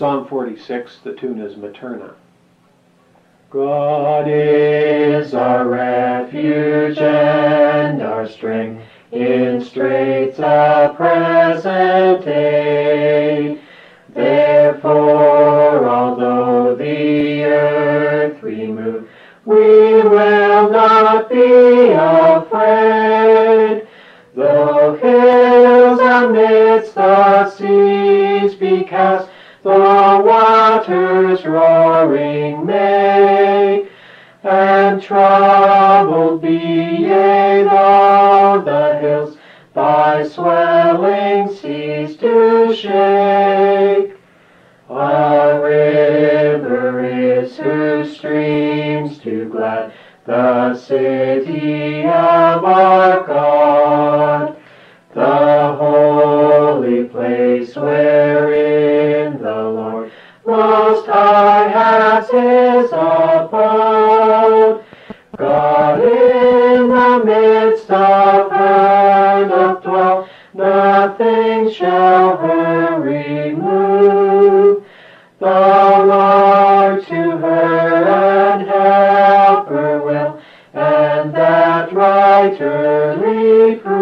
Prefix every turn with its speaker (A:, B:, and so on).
A: Psalm 46, the tune is Materna.
B: God is our refuge and our strength, in straits of present day. Therefore, although the earth we move, we will not be afraid. Though hills amidst the seas be cast, the waters roaring may, and troubled be yea though the hills, by swelling seas do shake. A river is whose streams do glad the city of our God, the holy place where nothing shall her remove. Thou art to her and help will, and that right early.